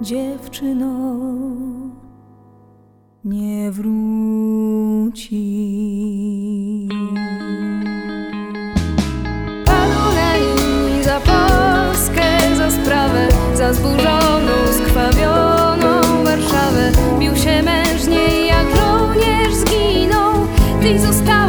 dziewczyno, nie wróci. Paru za Polskę, za sprawę, za zburzoną, skrwawioną Warszawę, bił się mężnie jak żołnierz zginął, ty zostałeś.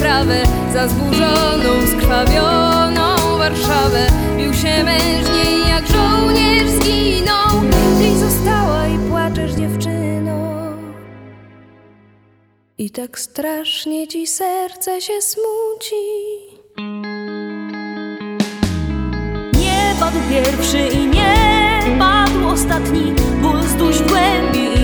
trawę, za zburzoną, skrwawioną Warszawę. Bił się mężniej jak żołnierz zginął, ty została i płaczesz dziewczyno. I tak strasznie ci serce się smuci. Nie padł pierwszy i nie padł ostatni, ból z dusz głębi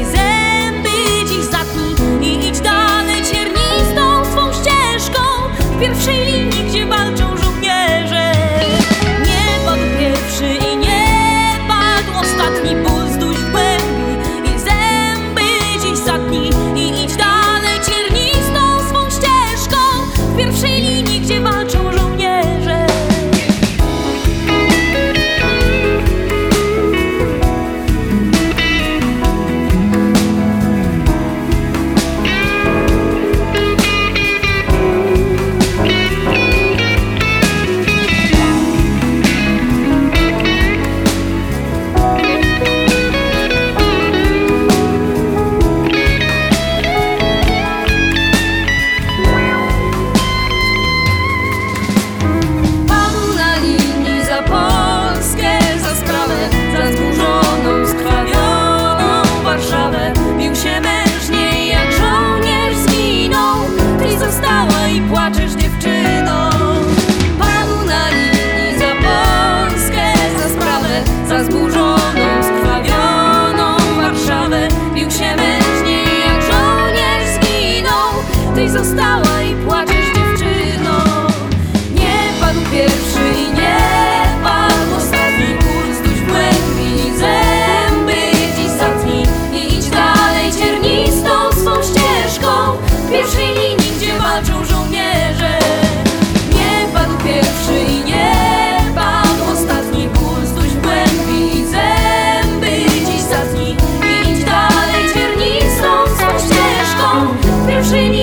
seus talentos.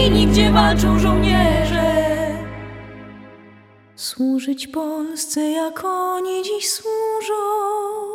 linii, gdzie walczą żołnierze. Służyć Polsce jak oni dziś służą.